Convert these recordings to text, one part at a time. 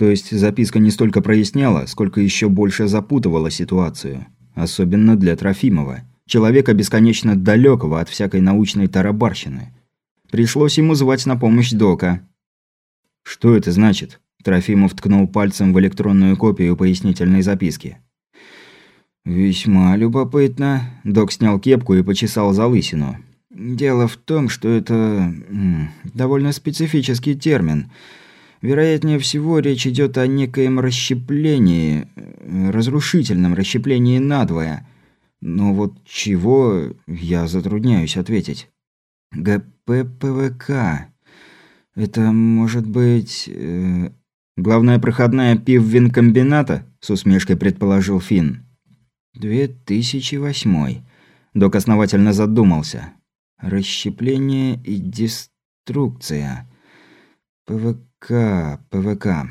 То есть записка не столько проясняла, сколько еще больше запутывала ситуацию. Особенно для Трофимова. Человека бесконечно далекого от всякой научной тарабарщины. Пришлось ему звать на помощь Дока. «Что это значит?» Трофимов ткнул пальцем в электронную копию пояснительной записки. «Весьма любопытно». Док снял кепку и почесал за лысину. «Дело в том, что это... довольно специфический термин. Вероятнее всего, речь идет о некоем расщеплении, разрушительном расщеплении надвое. Но вот чего, я затрудняюсь ответить. ГППВК. Это может быть... Э, главная проходная пиввинкомбината, с усмешкой предположил Финн. 2008. Док основательно задумался. Расщепление и деструкция. ПВК, ПВК.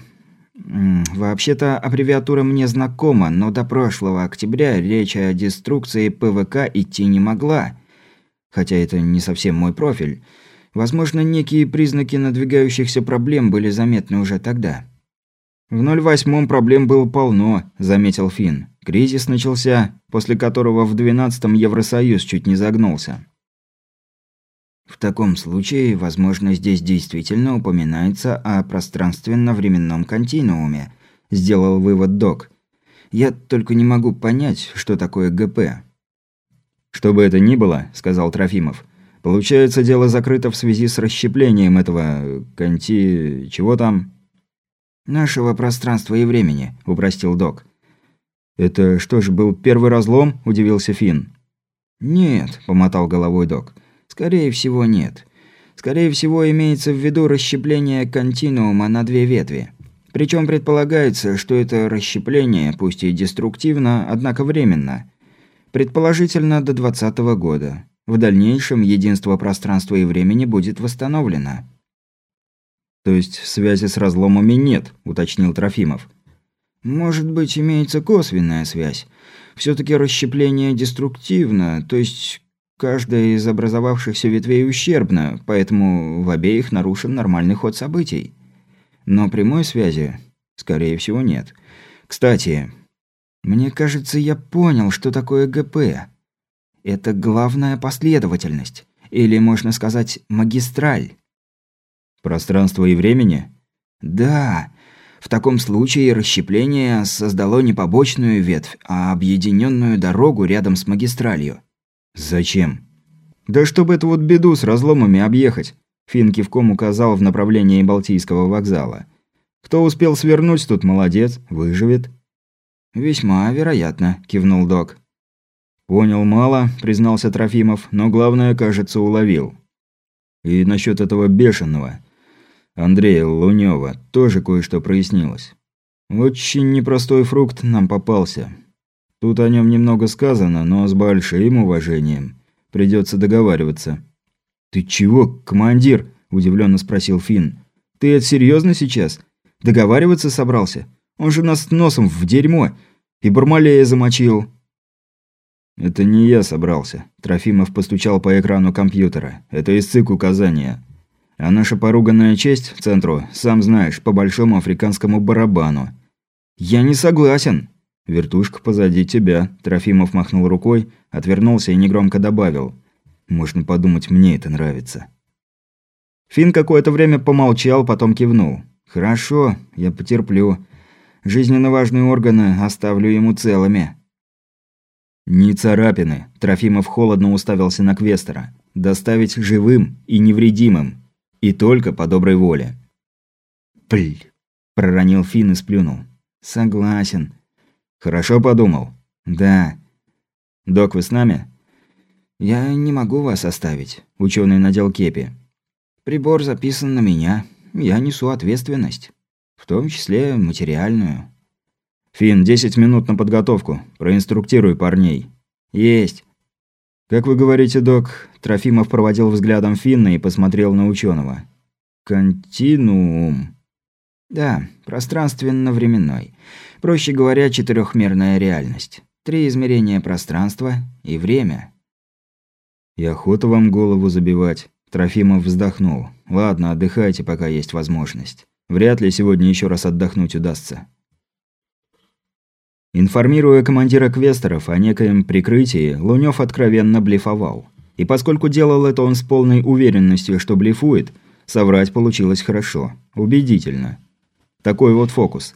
Вообще-то аббревиатура мне знакома, но до прошлого октября речь о деструкции ПВК идти не могла. Хотя это не совсем мой профиль. Возможно, некие признаки надвигающихся проблем были заметны уже тогда. «В 08-м проблем было полно», – заметил Финн. Кризис начался, после которого в 12-м Евросоюз чуть не загнулся. В таком случае, возможно, здесь действительно упоминается о пространственно-временном континууме, сделал вывод Док. Я только не могу понять, что такое ГП. Что бы это ни было, сказал Трофимов. Получается, дело закрыто в связи с расщеплением этого конти... чего там? Нашего пространства и времени, упростил Док. Это что ж, был первый разлом? удивился Финн. Нет, помотал головой Док. Скорее всего, нет. Скорее всего, имеется в виду расщепление континуума на две ветви. Причем предполагается, что это расщепление, пусть и деструктивно, однако временно. Предположительно, до 2020 года. В дальнейшем единство пространства и времени будет восстановлено. «То есть связи с разломами нет», – уточнил Трофимов. «Может быть, имеется косвенная связь. все таки расщепление деструктивно, то есть Каждая из образовавшихся ветвей ущербна, поэтому в обеих нарушен нормальный ход событий. Но прямой связи, скорее всего, нет. Кстати, мне кажется, я понял, что такое ГП. Это главная последовательность, или, можно сказать, магистраль. Пространство и времени? Да. В таком случае расщепление создало не побочную ветвь, а объединенную дорогу рядом с магистралью. «Зачем?» «Да чтобы эту вот беду с разломами объехать», – Финн кивком указал в направлении Балтийского вокзала. «Кто успел свернуть, тут молодец, выживет». «Весьма вероятно», – кивнул док. «Понял мало», – признался Трофимов, – «но главное, кажется, уловил». «И насчет этого бешеного. Андрея Лунёва тоже кое-что прояснилось. Очень непростой фрукт нам попался. Тут о нем немного сказано, но с большим уважением. Придется договариваться. «Ты чего, командир?» – удивленно спросил Финн. «Ты это серьезно сейчас? Договариваться собрался? Он же нас носом в дерьмо. И Бармалея замочил». «Это не я собрался», – Трофимов постучал по экрану компьютера. «Это из ЦИК указания. А наша поруганная честь в центру, сам знаешь, по большому африканскому барабану». «Я не согласен», «Вертушка позади тебя», – Трофимов махнул рукой, отвернулся и негромко добавил. «Можно подумать, мне это нравится». Фин какое-то время помолчал, потом кивнул. «Хорошо, я потерплю. Жизненно важные органы оставлю ему целыми». «Не царапины», – Трофимов холодно уставился на Квестера. «Доставить живым и невредимым. И только по доброй воле». «Пль», – проронил Фин и сплюнул. «Согласен. Хорошо подумал. Да. Док, вы с нами? Я не могу вас оставить. Ученый надел кепи. Прибор записан на меня. Я несу ответственность. В том числе материальную. Фин, 10 минут на подготовку. Проинструктируй парней. Есть. Как вы говорите, док, Трофимов проводил взглядом Финна и посмотрел на ученого. Континуум. Да, пространственно-временной. Проще говоря, четырехмерная реальность. Три измерения пространства и время. И охота вам голову забивать. Трофимов вздохнул. Ладно, отдыхайте, пока есть возможность. Вряд ли сегодня еще раз отдохнуть удастся. Информируя командира квестеров о некоем прикрытии, Лунёв откровенно блефовал. И поскольку делал это он с полной уверенностью, что блефует, соврать получилось хорошо, убедительно. Такой вот фокус.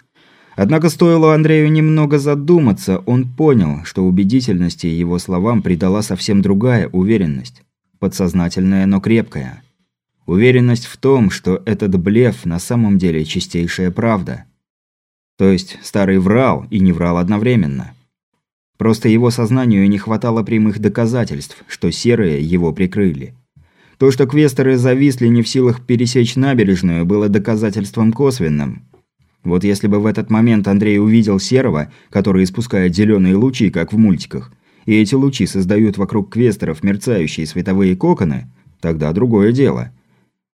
Однако стоило Андрею немного задуматься, он понял, что убедительности его словам придала совсем другая уверенность. Подсознательная, но крепкая. Уверенность в том, что этот блеф на самом деле чистейшая правда – то есть старый врал и не врал одновременно. Просто его сознанию не хватало прямых доказательств, что серые его прикрыли. То, что квестеры зависли не в силах пересечь набережную, было доказательством косвенным. Вот если бы в этот момент Андрей увидел серого, который испускает зеленые лучи, как в мультиках, и эти лучи создают вокруг квестеров мерцающие световые коконы, тогда другое дело.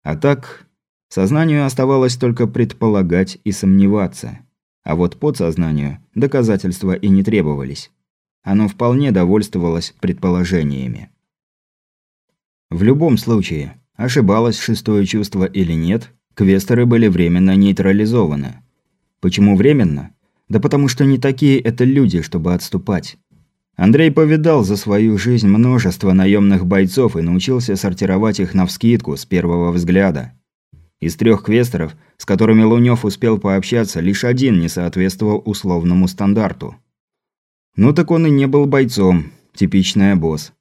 А так, сознанию оставалось только предполагать и сомневаться. А вот подсознанию доказательства и не требовались. Оно вполне довольствовалось предположениями. В любом случае, ошибалось шестое чувство или нет, квестеры были временно нейтрализованы. Почему временно? Да потому что не такие это люди, чтобы отступать. Андрей повидал за свою жизнь множество наемных бойцов и научился сортировать их навскидку с первого взгляда. Из трех квестеров, с которыми Лунёв успел пообщаться, лишь один не соответствовал условному стандарту. Ну так он и не был бойцом, типичная босс.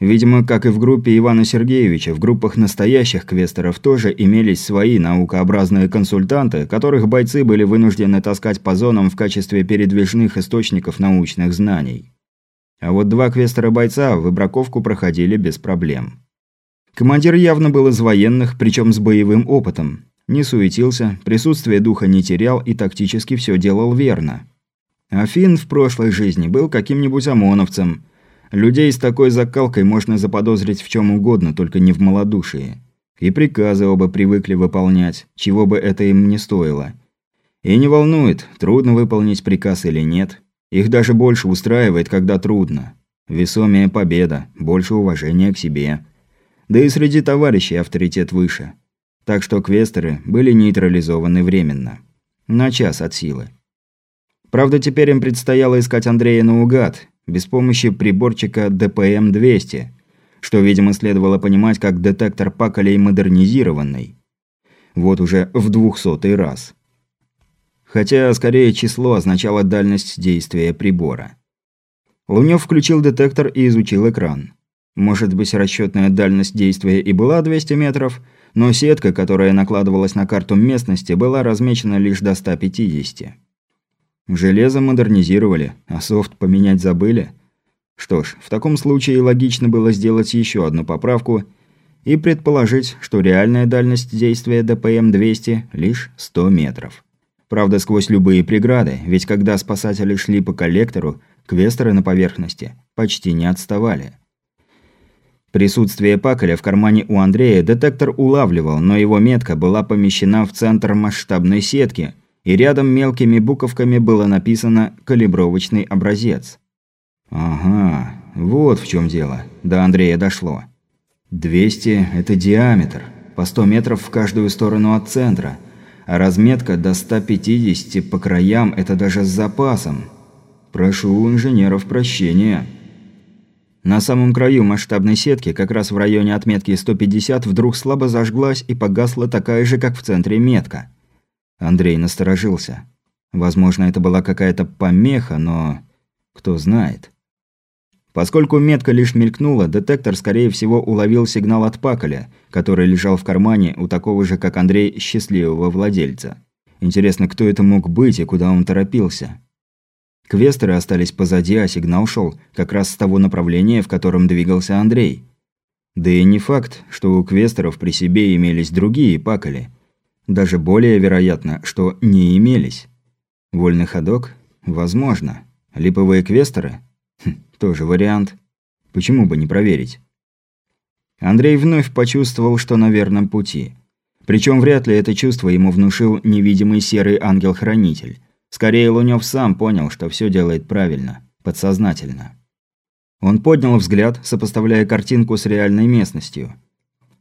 Видимо, как и в группе Ивана Сергеевича, в группах настоящих квестеров тоже имелись свои наукообразные консультанты, которых бойцы были вынуждены таскать по зонам в качестве передвижных источников научных знаний. А вот два квестера-бойца выбраковку проходили без проблем. Командир явно был из военных, причем с боевым опытом. Не суетился, присутствие духа не терял и тактически все делал верно. Афин в прошлой жизни был каким-нибудь ОМОНовцем. Людей с такой закалкой можно заподозрить в чем угодно, только не в малодушии. И приказы оба привыкли выполнять, чего бы это им не стоило. И не волнует, трудно выполнить приказ или нет. Их даже больше устраивает, когда трудно. Весомее победа, больше уважения к себе. Да и среди товарищей авторитет выше. Так что квестеры были нейтрализованы временно. На час от силы. Правда, теперь им предстояло искать Андрея наугад, без помощи приборчика ДПМ-200, что, видимо, следовало понимать как детектор паколей модернизированный. Вот уже в двухсотый раз. Хотя, скорее, число означало дальность действия прибора. Лунёв включил детектор и изучил экран. Может быть, расчетная дальность действия и была 200 метров, но сетка, которая накладывалась на карту местности, была размечена лишь до 150. Железо модернизировали, а софт поменять забыли. Что ж, в таком случае логично было сделать еще одну поправку и предположить, что реальная дальность действия ДПМ-200 лишь 100 метров. Правда, сквозь любые преграды, ведь когда спасатели шли по коллектору, квестеры на поверхности почти не отставали. Присутствие паколя в кармане у Андрея детектор улавливал, но его метка была помещена в центр масштабной сетки, и рядом мелкими буковками было написано «калибровочный образец». Ага, вот в чем дело. До Андрея дошло. 200 – это диаметр, по 100 метров в каждую сторону от центра, а разметка до 150 по краям – это даже с запасом. Прошу у инженеров прощения. На самом краю масштабной сетки, как раз в районе отметки 150, вдруг слабо зажглась и погасла такая же, как в центре метка. Андрей насторожился. Возможно, это была какая-то помеха, но... кто знает. Поскольку метка лишь мелькнула, детектор, скорее всего, уловил сигнал от Паколя, который лежал в кармане у такого же, как Андрей, счастливого владельца. Интересно, кто это мог быть и куда он торопился? Квестеры остались позади, а сигнал шел как раз с того направления, в котором двигался Андрей. Да и не факт, что у квестеров при себе имелись другие пакали. Даже более вероятно, что не имелись. Вольный ходок? Возможно. Липовые квестеры? Хм, тоже вариант. Почему бы не проверить? Андрей вновь почувствовал, что на верном пути. Причем вряд ли это чувство ему внушил невидимый серый ангел-хранитель. Скорее, Лунёв сам понял, что все делает правильно, подсознательно. Он поднял взгляд, сопоставляя картинку с реальной местностью.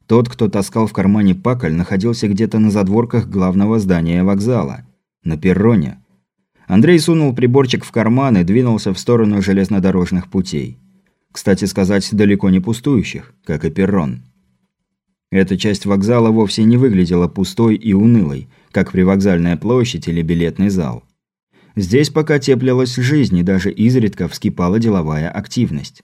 Тот, кто таскал в кармане пакль, находился где-то на задворках главного здания вокзала. На перроне. Андрей сунул приборчик в карман и двинулся в сторону железнодорожных путей. Кстати сказать, далеко не пустующих, как и перрон. Эта часть вокзала вовсе не выглядела пустой и унылой, как привокзальная площадь или билетный зал. Здесь пока теплилась жизнь и даже изредка вскипала деловая активность.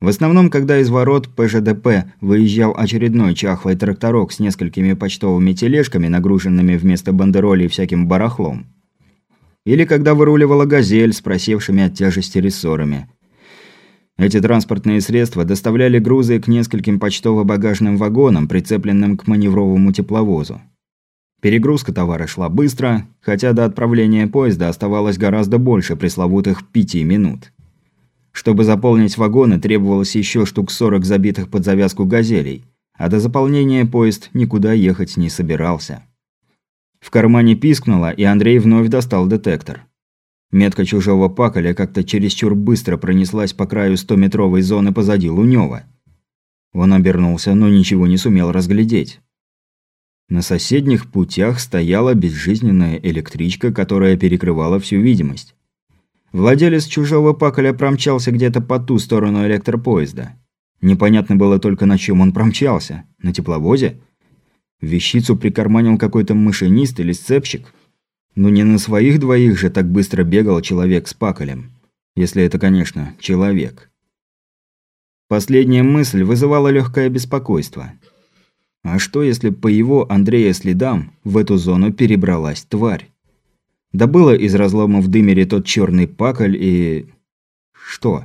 В основном, когда из ворот ПЖДП выезжал очередной чахлый тракторок с несколькими почтовыми тележками, нагруженными вместо бандеролей всяким барахлом. Или когда выруливала «Газель» с просевшими от тяжести рессорами – эти транспортные средства доставляли грузы к нескольким почтово-багажным вагонам, прицепленным к маневровому тепловозу. Перегрузка товара шла быстро, хотя до отправления поезда оставалось гораздо больше пресловутых пяти минут. Чтобы заполнить вагоны, требовалось еще штук 40 забитых под завязку газелей, а до заполнения поезд никуда ехать не собирался. В кармане пискнуло, и Андрей вновь достал детектор. Метка чужого паколя как-то чересчур быстро пронеслась по краю стометровой зоны позади Лунёва. Он обернулся, но ничего не сумел разглядеть. На соседних путях стояла безжизненная электричка, которая перекрывала всю видимость. Владелец чужого паколя промчался где-то по ту сторону электропоезда. Непонятно было только, на чем он промчался. На тепловозе? Вещицу прикарманил какой-то машинист или сцепщик? Ну не на своих двоих же так быстро бегал человек с паколем. Если это, конечно, человек. Последняя мысль вызывала легкое беспокойство. А что, если по его, Андрея, следам в эту зону перебралась тварь? Добыла из разлома в дымере тот черный паколь и... Что?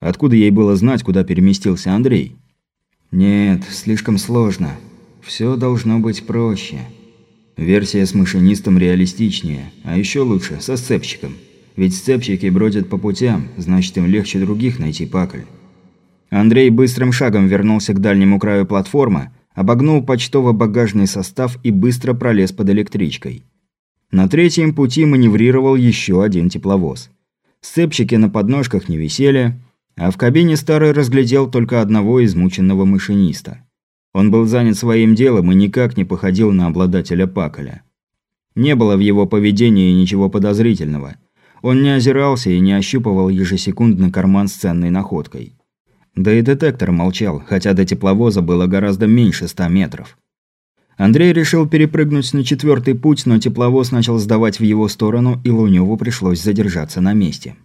Откуда ей было знать, куда переместился Андрей? Нет, слишком сложно. Все должно быть проще. Версия с машинистом реалистичнее, а еще лучше со сцепщиком. Ведь сцепщики бродят по путям, значит им легче других найти пакль. Андрей быстрым шагом вернулся к дальнему краю платформы, обогнул почтово-багажный состав и быстро пролез под электричкой. На третьем пути маневрировал еще один тепловоз. Сцепщики на подножках не висели, а в кабине старый разглядел только одного измученного машиниста. Он был занят своим делом и никак не походил на обладателя паколя. Не было в его поведении ничего подозрительного. Он не озирался и не ощупывал ежесекундно карман с ценной находкой. Да и детектор молчал, хотя до тепловоза было гораздо меньше ста метров. Андрей решил перепрыгнуть на четвертый путь, но тепловоз начал сдавать в его сторону, и Лунёву пришлось задержаться на месте.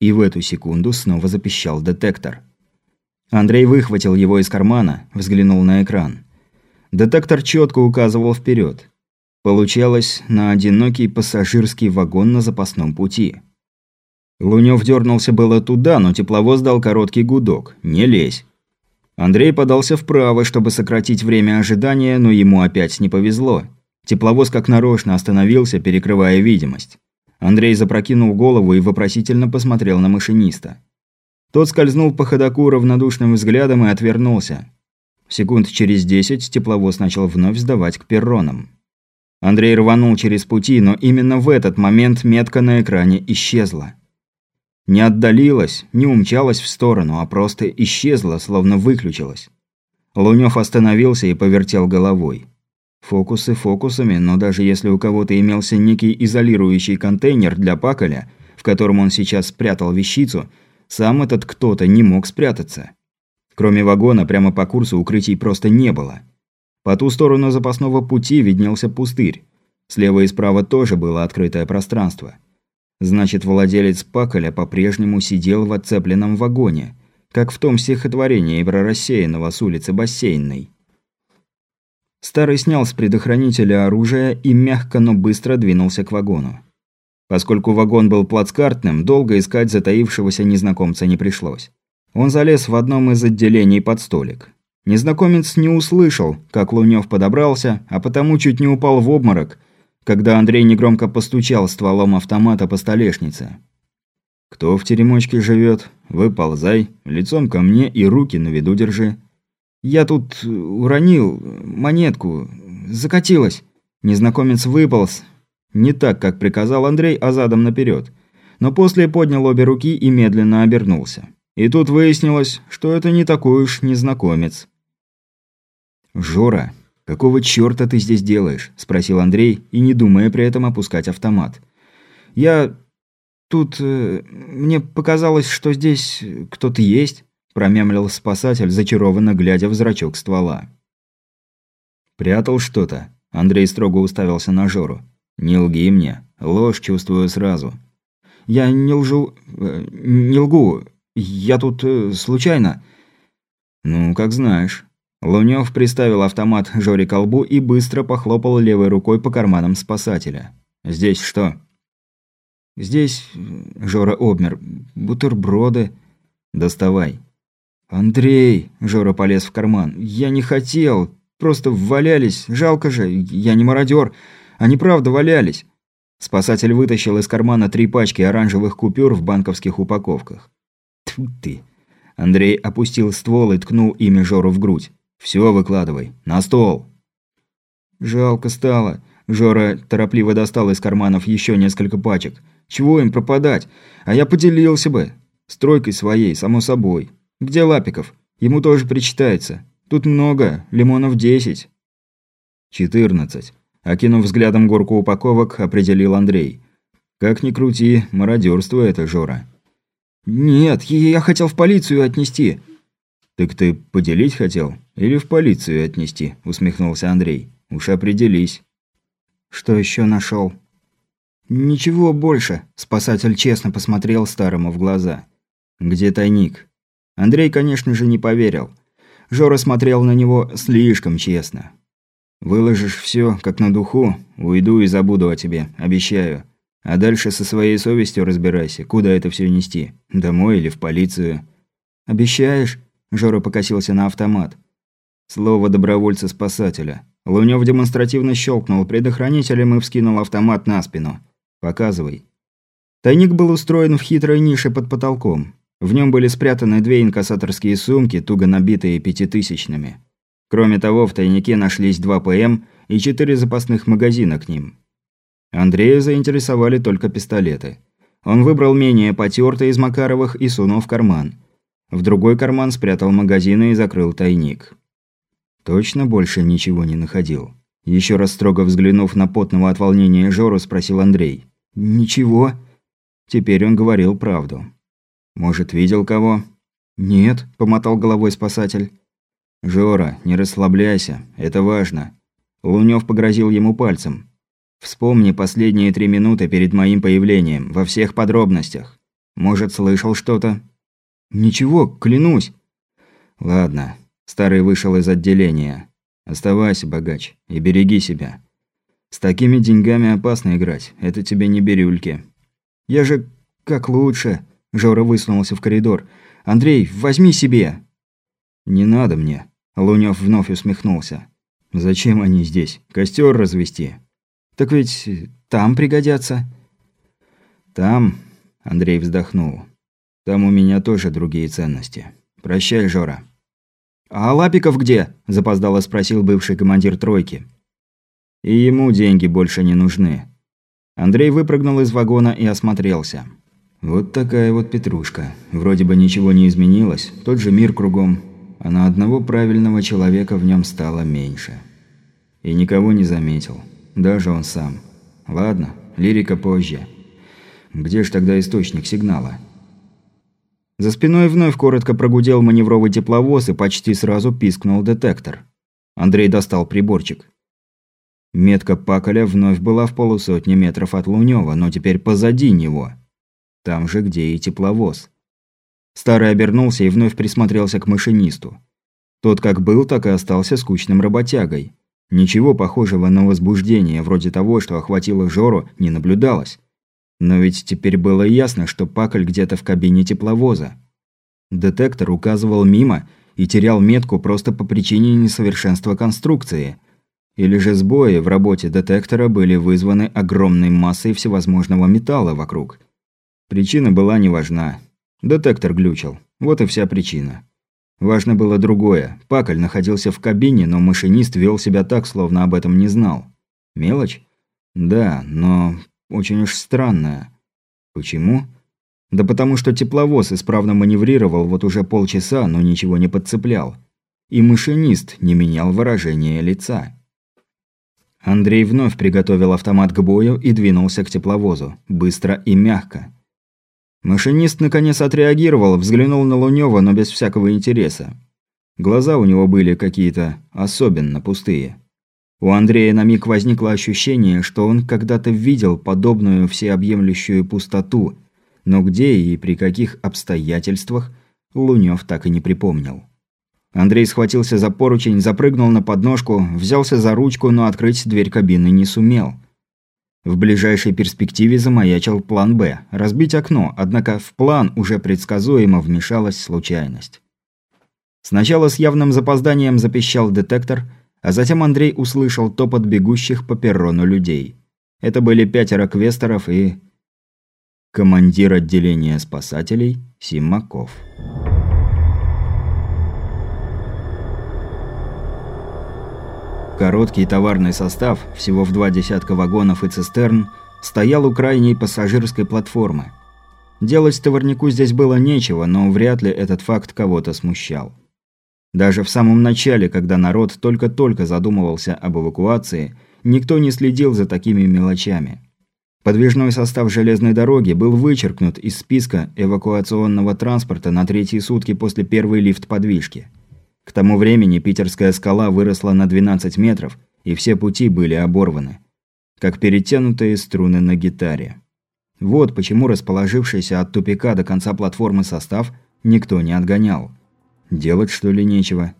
И в эту секунду снова запищал детектор – Андрей выхватил его из кармана, взглянул на экран. Детектор четко указывал вперед. Получалось на одинокий пассажирский вагон на запасном пути. Лунёв дернулся было туда, но тепловоз дал короткий гудок. «Не лезь». Андрей подался вправо, чтобы сократить время ожидания, но ему опять не повезло. Тепловоз как нарочно остановился, перекрывая видимость. Андрей запрокинул голову и вопросительно посмотрел на машиниста. Тот скользнул по ходоку равнодушным взглядом и отвернулся. Секунд через десять тепловоз начал вновь сдавать к перронам. Андрей рванул через пути, но именно в этот момент метка на экране исчезла. Не отдалилась, не умчалась в сторону, а просто исчезла, словно выключилась. Лунёв остановился и повертел головой. Фокусы фокусами, но даже если у кого-то имелся некий изолирующий контейнер для паколя, в котором он сейчас спрятал вещицу – сам этот кто-то не мог спрятаться. Кроме вагона, прямо по курсу укрытий просто не было. По ту сторону запасного пути виднелся пустырь. Слева и справа тоже было открытое пространство. Значит, владелец Паколя по-прежнему сидел в отцепленном вагоне, как в том стихотворении про рассеянного с улицы Бассейнной. Старый снял с предохранителя оружие и мягко, но быстро двинулся к вагону. Поскольку вагон был плацкартным, долго искать затаившегося незнакомца не пришлось. Он залез в одном из отделений под столик. Незнакомец не услышал, как Лунёв подобрался, а потому чуть не упал в обморок, когда Андрей негромко постучал стволом автомата по столешнице. «Кто в теремочке живет? Выползай, лицом ко мне и руки на виду держи». «Я тут уронил монетку. Закатилась». Незнакомец выполз, не так, как приказал Андрей, а задом наперед. Но после поднял обе руки и медленно обернулся. И тут выяснилось, что это не такой уж незнакомец. «Жора, какого чёрта ты здесь делаешь?» – спросил Андрей, и не думая при этом опускать автомат. «Я... тут... Э, мне показалось, что здесь кто-то есть», – промямлил спасатель, зачарованно глядя в зрачок ствола. «Прятал что-то?» – Андрей строго уставился на Жору. «Не лги мне. Ложь чувствую сразу». «Я не лжу... Э, не лгу. Я тут... Э, случайно...» «Ну, как знаешь». Лунёв приставил автомат Жоре к колбу и быстро похлопал левой рукой по карманам спасателя. «Здесь что?» «Здесь...» – Жора обмер. «Бутерброды...» «Доставай». «Андрей...» – Жора полез в карман. «Я не хотел. Просто валялись. Жалко же. Я не мародер. Они правда валялись». Спасатель вытащил из кармана три пачки оранжевых купюр в банковских упаковках. Тьфу ты. Андрей опустил ствол и ткнул ими Жору в грудь. Все выкладывай. На стол!» Жалко стало. Жора торопливо достал из карманов еще несколько пачек. Чего им пропадать? А я поделился бы. Стройкой своей, само собой. Где Лапиков? Ему тоже причитается. Тут много, лимонов десять. Четырнадцать. Окинув взглядом горку упаковок, определил Андрей. Как ни крути, мародерство это, Жора. Нет, я хотел в полицию отнести. «Так ты поделить хотел? Или в полицию отнести?» – усмехнулся Андрей. «Уж определись». «Что еще нашел? «Ничего больше», – спасатель честно посмотрел старому в глаза. «Где тайник?» Андрей, конечно же, не поверил. Жора смотрел на него слишком честно. «Выложишь все, как на духу, уйду и забуду о тебе, обещаю. А дальше со своей совестью разбирайся, куда это все нести, домой или в полицию». «Обещаешь?» Жора покосился на автомат. Слово добровольца-спасателя. Лунёв демонстративно щелкнул предохранителем и вскинул автомат на спину. «Показывай». Тайник был устроен в хитрой нише под потолком. В нем были спрятаны две инкассаторские сумки, туго набитые пятитысячными. Кроме того, в тайнике нашлись два ПМ и четыре запасных магазина к ним. Андрея заинтересовали только пистолеты. Он выбрал менее потертый из Макаровых и сунул в карман – в другой карман спрятал магазины и закрыл тайник. Точно больше ничего не находил. Еще раз строго взглянув на потного от волнения Жору, спросил Андрей. «Ничего». Теперь он говорил правду. «Может, видел кого?» «Нет», – помотал головой спасатель. «Жора, не расслабляйся, это важно». Лунёв погрозил ему пальцем. «Вспомни последние три минуты перед моим появлением, во всех подробностях. Может, слышал что-то?» «Ничего, клянусь». «Ладно». Старый вышел из отделения. «Оставайся, богач, и береги себя. С такими деньгами опасно играть, это тебе не бирюльки». «Я же как лучше», – Жора высунулся в коридор. «Андрей, возьми себе». «Не надо мне», – Лунёв вновь усмехнулся. «Зачем они здесь? Костер развести?» «Так ведь там пригодятся». «Там?» – Андрей вздохнул. Там у меня тоже другие ценности. Прощай, Жора». «А Лапиков где?» – запоздало спросил бывший командир тройки. «И ему деньги больше не нужны». Андрей выпрыгнул из вагона и осмотрелся. Вот такая вот петрушка. Вроде бы ничего не изменилось, тот же мир кругом, а на одного правильного человека в нем стало меньше. И никого не заметил. Даже он сам. Ладно, лирика позже. Где ж тогда источник сигнала? За спиной вновь коротко прогудел маневровый тепловоз и почти сразу пискнул детектор. Андрей достал приборчик. Метка Паколя вновь была в полусотни метров от Лунёва, но теперь позади него. Там же, где и тепловоз. Старый обернулся и вновь присмотрелся к машинисту. Тот как был, так и остался скучным работягой. Ничего похожего на возбуждение, вроде того, что охватило Жору, не наблюдалось. Но ведь теперь было ясно, что Пакль где-то в кабине тепловоза. Детектор указывал мимо и терял метку просто по причине несовершенства конструкции. Или же сбои в работе детектора были вызваны огромной массой всевозможного металла вокруг. Причина была не важна. Детектор глючил. Вот и вся причина. Важно было другое. Пакль находился в кабине, но машинист вел себя так, словно об этом не знал. Мелочь? Да, но очень уж странная. Почему? Да потому что тепловоз исправно маневрировал вот уже полчаса, но ничего не подцеплял. и машинист не менял выражение лица. Андрей вновь приготовил автомат к бою и двинулся к тепловозу, быстро и мягко. Машинист наконец отреагировал, взглянул на Лунёва, но без всякого интереса. Глаза у него были какие-то особенно пустые. У Андрея на миг возникло ощущение, что он когда-то видел подобную всеобъемлющую пустоту, но где и при каких обстоятельствах Лунёв так и не припомнил. Андрей схватился за поручень, запрыгнул на подножку, взялся за ручку, но открыть дверь кабины не сумел. В ближайшей перспективе замаячил план «Б» – разбить окно, однако в план уже предсказуемо вмешалась случайность. Сначала с явным запозданием запищал детектор, а затем Андрей услышал топот бегущих по перрону людей. Это были пятеро квесторов и... Командир отделения спасателей Симаков. Короткий товарный состав, всего в два десятка вагонов и цистерн, стоял у крайней пассажирской платформы. Делать товарнику здесь было нечего, но вряд ли этот факт кого-то смущал. Даже в самом начале, когда народ только-только задумывался об эвакуации, никто не следил за такими мелочами. Подвижной состав железной дороги был вычеркнут из списка эвакуационного транспорта на третьи сутки после первой лифт-подвижки – к тому времени питерская скала выросла на 12 метров, и все пути были оборваны. Как перетянутые струны на гитаре. Вот почему расположившийся от тупика до конца платформы состав никто не отгонял. Делать что ли нечего.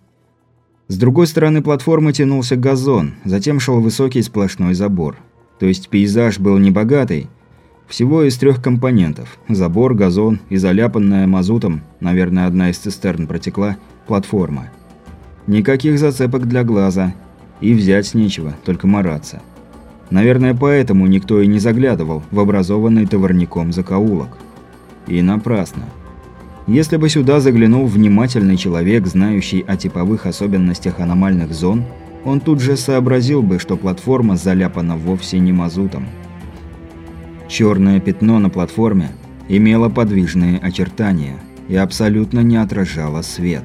С другой стороны платформы тянулся газон, затем шел высокий сплошной забор. То есть пейзаж был небогатый, всего из трех компонентов – забор, газон и заляпанная мазутом, наверное, одна из цистерн протекла, платформа – Никаких зацепок для глаза. И взять нечего, только мараться. Наверное, поэтому никто и не заглядывал в образованный товарником закоулок. И напрасно. Если бы сюда заглянул внимательный человек, знающий о типовых особенностях аномальных зон, он тут же сообразил бы, что платформа заляпана вовсе не мазутом. Черное пятно на платформе имело подвижные очертания и абсолютно не отражало свет.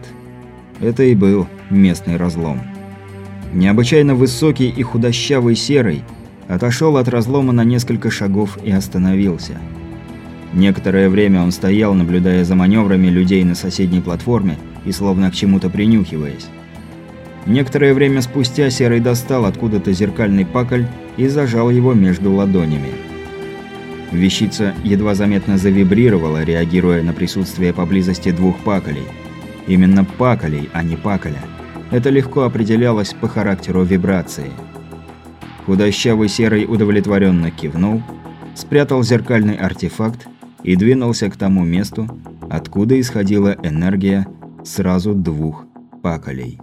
Это и был местный разлом. Необычайно высокий и худощавый серый отошел от разлома на несколько шагов и остановился. Некоторое время он стоял, наблюдая за маневрами людей на соседней платформе и словно к чему-то принюхиваясь. Некоторое время спустя Серый достал откуда-то зеркальный пакль и зажал его между ладонями. Вещица едва заметно завибрировала, реагируя на присутствие поблизости двух паколей – Именно паколей, а не паколя. Это легко определялось по характеру вибрации. Худощавый серый удовлетворенно кивнул, спрятал зеркальный артефакт и двинулся к тому месту, откуда исходила энергия сразу двух паколей.